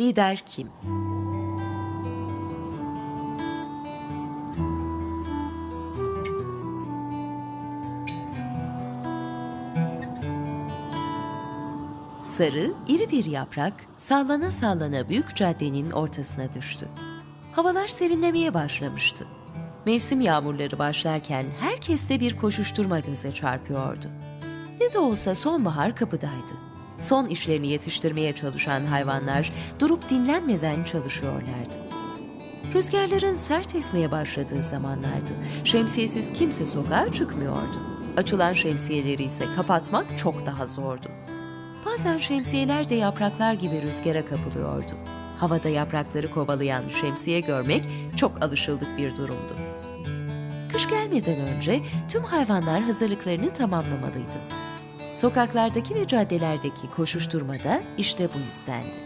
Lider kim? Sarı, iri bir yaprak sallana sallana büyük caddenin ortasına düştü. Havalar serinlemeye başlamıştı. Mevsim yağmurları başlarken herkeste bir koşuşturma göze çarpıyordu. Ne de olsa sonbahar kapıdaydı. Son işlerini yetiştirmeye çalışan hayvanlar durup dinlenmeden çalışıyorlardı. Rüzgarların sert esmeye başladığı zamanlardı. Şemsiyesiz kimse sokağa çıkmıyordu. Açılan şemsiyeleri ise kapatmak çok daha zordu. Bazen şemsiyeler de yapraklar gibi rüzgara kapılıyordu. Havada yaprakları kovalayan şemsiye görmek çok alışıldık bir durumdu. Kış gelmeden önce tüm hayvanlar hazırlıklarını tamamlamalıydı. Sokaklardaki ve caddelerdeki koşuşturma da işte bu yüzdendi.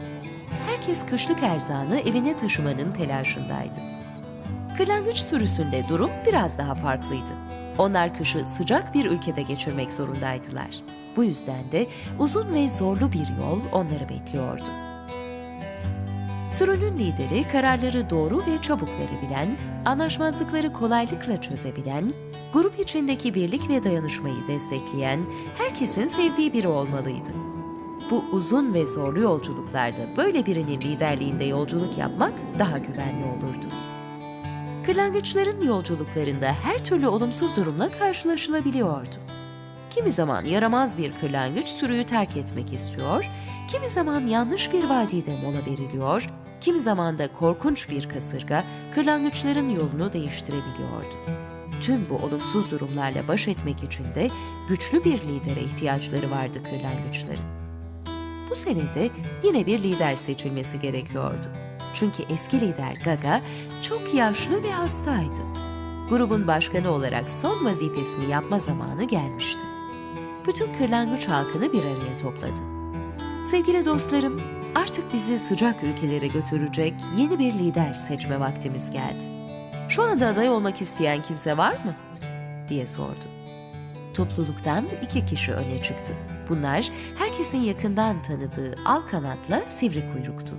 Herkes kışlık erzağını evine taşımanın telaşındaydı. Kırlangıç sürüsünde durum biraz daha farklıydı. Onlar kışı sıcak bir ülkede geçirmek zorundaydılar. Bu yüzden de uzun ve zorlu bir yol onları bekliyordu. Sürünün lideri kararları doğru ve çabuk verebilen, anlaşmazlıkları kolaylıkla çözebilen, grup içindeki birlik ve dayanışmayı destekleyen, herkesin sevdiği biri olmalıydı. Bu uzun ve zorlu yolculuklarda böyle birinin liderliğinde yolculuk yapmak daha güvenli olurdu. Kırlangıçların yolculuklarında her türlü olumsuz durumla karşılaşılabiliyordu. Kimi zaman yaramaz bir kırlangıç sürüyü terk etmek istiyor, kimi zaman yanlış bir vadide mola veriliyor, kimi zaman da korkunç bir kasırga kırlangıçların yolunu değiştirebiliyordu. Tüm bu olumsuz durumlarla baş etmek için de güçlü bir lidere ihtiyaçları vardı kırlangıçların. Bu senede yine bir lider seçilmesi gerekiyordu. Çünkü eski lider Gaga çok yaşlı ve hastaydı. Grubun başkanı olarak son vazifesini yapma zamanı gelmişti. Bütün kırlangıç halkını bir araya topladı. Sevgili dostlarım, artık bizi sıcak ülkelere götürecek yeni bir lider seçme vaktimiz geldi. Şu anda aday olmak isteyen kimse var mı? diye sordu. Topluluktan iki kişi öne çıktı. Bunlar herkesin yakından tanıdığı al kanatla sivri kuyruktu.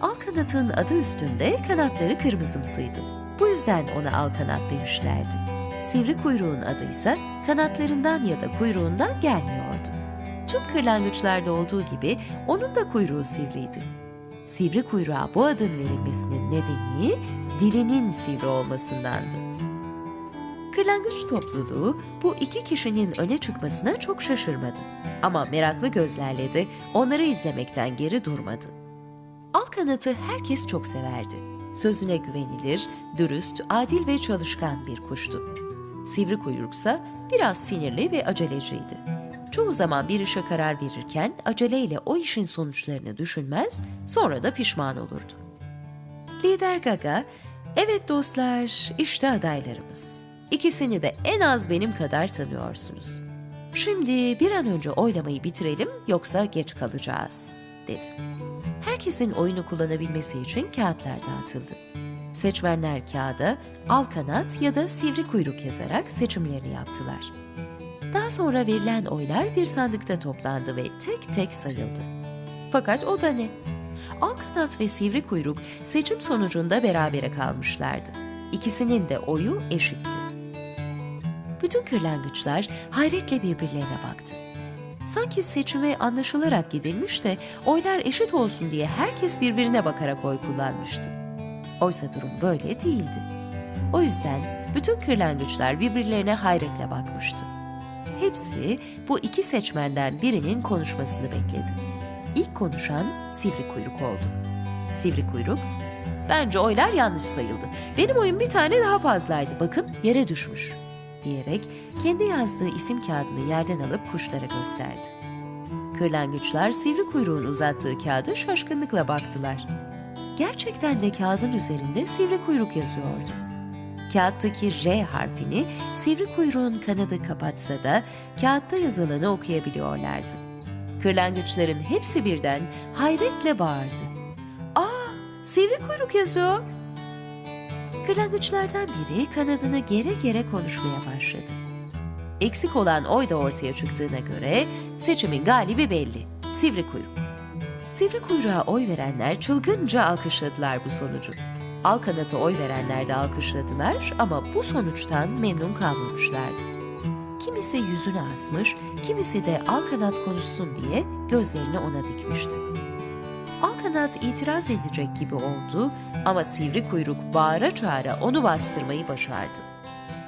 Al kanatın adı üstünde kanatları kırmızımsıydı. Bu yüzden ona al kanat demişlerdi. Sivri kuyruğun adı ise kanatlarından ya da kuyruğundan gelmiyordu. Tüm kırlangıçlarda olduğu gibi onun da kuyruğu sivriydi. Sivri kuyruğa bu adın verilmesinin nedeni dilinin sivri olmasındandı. Kırlangıç topluluğu bu iki kişinin öne çıkmasına çok şaşırmadı. Ama meraklı gözlerle de onları izlemekten geri durmadı. Alkanat'ı herkes çok severdi. Sözüne güvenilir, dürüst, adil ve çalışkan bir kuştu. Sivri kuyruksa biraz sinirli ve aceleciydi. Çoğu zaman bir işe karar verirken aceleyle o işin sonuçlarını düşünmez, sonra da pişman olurdu. Lider Gaga, evet dostlar, işte adaylarımız. İkisini de en az benim kadar tanıyorsunuz. Şimdi bir an önce oylamayı bitirelim yoksa geç kalacağız, dedi. Herkesin oyunu kullanabilmesi için kağıtlar dağıtıldı. Seçmenler kağıda al kanat ya da sivri kuyruk yazarak seçimlerini yaptılar. Daha sonra verilen oylar bir sandıkta toplandı ve tek tek sayıldı. Fakat o da ne? Al kanat ve sivri kuyruk seçim sonucunda berabere kalmışlardı. İkisinin de oyu eşitti. Bütün kırlangıçlar hayretle birbirlerine baktı. Sanki seçime anlaşılarak gidilmiş de oylar eşit olsun diye herkes birbirine bakarak oy kullanmıştı. Oysa durum böyle değildi. O yüzden bütün kırlangıçlar birbirlerine hayretle bakmıştı. Hepsi bu iki seçmenden birinin konuşmasını bekledi. İlk konuşan sivri kuyruk oldu. Sivri kuyruk, bence oylar yanlış sayıldı. Benim oyum bir tane daha fazlaydı. Bakın yere düşmüş diyerek kendi yazdığı isim kağıdını yerden alıp kuşlara gösterdi. Kırlangıçlar sivri kuyruğun uzattığı kağıda şaşkınlıkla baktılar. Gerçekten de kağıdın üzerinde sivri kuyruk yazıyordu. Kağıttaki R harfini sivri kuyruğun kanadı kapatsa da kağıtta yazılanı okuyabiliyorlardı. Kırlangıçların hepsi birden hayretle bağırdı. Aa, sivri kuyruk yazıyor. Kırlangıçlardan biri kanadını gere gere konuşmaya başladı. Eksik olan oy da ortaya çıktığına göre seçimin galibi belli. Sivri kuyruk. Sivri kuyruğa oy verenler çılgınca alkışladılar bu sonucu. Al kanata oy verenler de alkışladılar ama bu sonuçtan memnun kalmamışlardı. Kimisi yüzünü asmış, kimisi de al kanat konuşsun diye gözlerini ona dikmişti. Al kanat itiraz edecek gibi oldu ama sivri kuyruk bağıra çağıra onu bastırmayı başardı.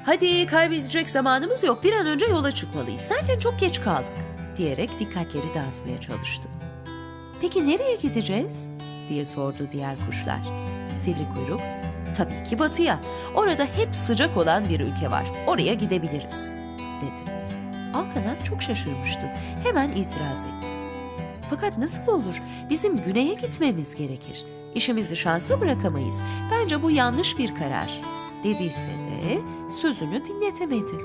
Hadi kaybedecek zamanımız yok bir an önce yola çıkmalıyız zaten çok geç kaldık diyerek dikkatleri dağıtmaya çalıştı. Peki nereye gideceğiz? diye sordu diğer kuşlar. Sivri kuyruk, tabii ki batıya. Orada hep sıcak olan bir ülke var. Oraya gidebiliriz. Alkanat çok şaşırmıştı. Hemen itiraz etti. Fakat nasıl olur? Bizim güneye gitmemiz gerekir. İşimizi şansa bırakamayız. Bence bu yanlış bir karar. Dediyse de sözünü dinletemedi.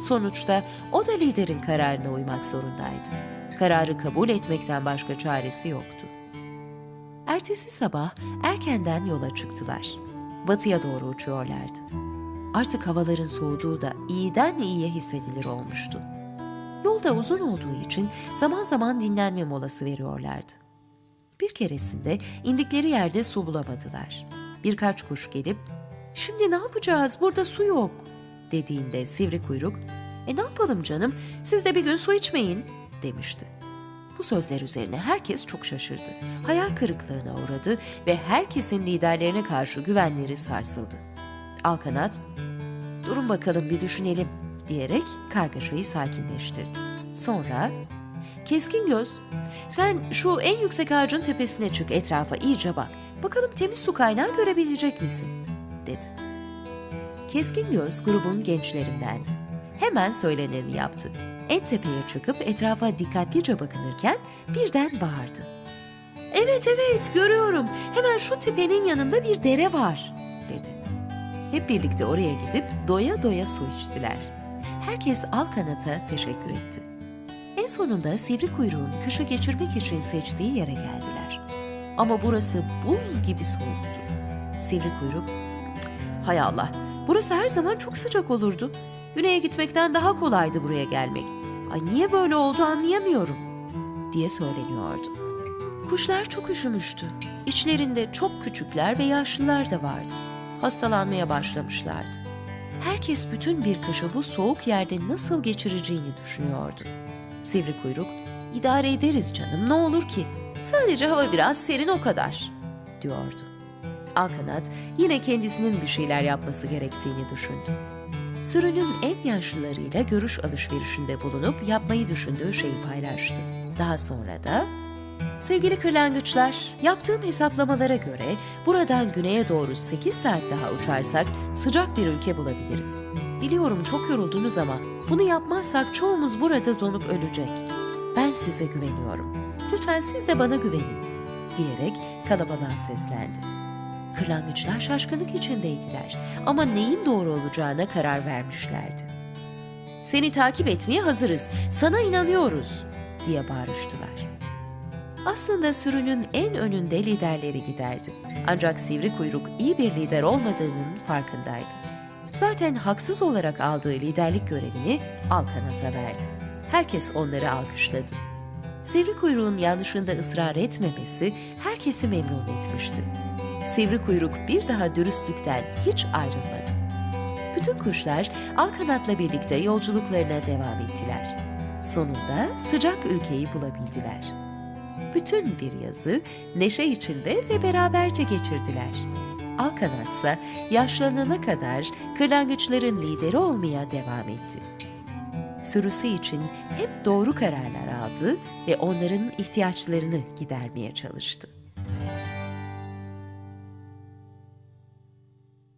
Sonuçta o da liderin kararına uymak zorundaydı. Kararı kabul etmekten başka çaresi yoktu. Ertesi sabah erkenden yola çıktılar. Batıya doğru uçuyorlardı. Artık havaların soğuduğu da iyiden iyiye hissedilir olmuştu. Yolda uzun olduğu için zaman zaman dinlenme molası veriyorlardı. Bir keresinde indikleri yerde su bulamadılar. Birkaç kuş gelip "Şimdi ne yapacağız? Burada su yok." dediğinde sivri kuyruk "E ne yapalım canım? Siz de bir gün su içmeyin." demişti. Bu sözler üzerine herkes çok şaşırdı. Hayal kırıklığına uğradı ve herkesin liderlerine karşı güvenleri sarsıldı. Alkanat, durun bakalım bir düşünelim diyerek kargaşayı sakinleştirdi. Sonra, keskin göz, sen şu en yüksek ağacın tepesine çık etrafa iyice bak. Bakalım temiz su kaynağı görebilecek misin? dedi. Keskin göz grubun gençlerindendi. Hemen söyleneni yaptı en tepeye çıkıp etrafa dikkatlice bakınırken birden bağırdı. Evet evet görüyorum hemen şu tepenin yanında bir dere var dedi. Hep birlikte oraya gidip doya doya su içtiler. Herkes Alkanat'a teşekkür etti. En sonunda sivri kuyruğun kışı geçirmek için seçtiği yere geldiler. Ama burası buz gibi soğuktu. Sivri kuyruk, hay Allah burası her zaman çok sıcak olurdu. Güneye gitmekten daha kolaydı buraya gelmek. Ay niye böyle oldu anlayamıyorum diye söyleniyordu. Kuşlar çok üşümüştü. İçlerinde çok küçükler ve yaşlılar da vardı. Hastalanmaya başlamışlardı. Herkes bütün bir kışı bu soğuk yerde nasıl geçireceğini düşünüyordu. Sivri kuyruk, idare ederiz canım ne olur ki. Sadece hava biraz serin o kadar, diyordu. Alkanat yine kendisinin bir şeyler yapması gerektiğini düşündü sürünün en yaşlılarıyla görüş alışverişinde bulunup yapmayı düşündüğü şeyi paylaştı. Daha sonra da Sevgili kırlangıçlar, yaptığım hesaplamalara göre buradan güneye doğru 8 saat daha uçarsak sıcak bir ülke bulabiliriz. Biliyorum çok yoruldunuz ama bunu yapmazsak çoğumuz burada donup ölecek. Ben size güveniyorum. Lütfen siz de bana güvenin." diyerek kalabalığa seslendi. Kırlangıçlar şaşkınlık içindeydiler ama neyin doğru olacağına karar vermişlerdi. Seni takip etmeye hazırız, sana inanıyoruz diye bağırıştılar. Aslında sürünün en önünde liderleri giderdi. Ancak sivri kuyruk iyi bir lider olmadığının farkındaydı. Zaten haksız olarak aldığı liderlik görevini Alkanat'a verdi. Herkes onları alkışladı. Sivri kuyruğun yanlışında ısrar etmemesi herkesi memnun etmişti sivri kuyruk bir daha dürüstlükten hiç ayrılmadı. Bütün kuşlar Alkanat'la birlikte yolculuklarına devam ettiler. Sonunda sıcak ülkeyi bulabildiler. Bütün bir yazı neşe içinde ve beraberce geçirdiler. Alkanat ise yaşlanana kadar kırlangıçların lideri olmaya devam etti. Sürüsü için hep doğru kararlar aldı ve onların ihtiyaçlarını gidermeye çalıştı.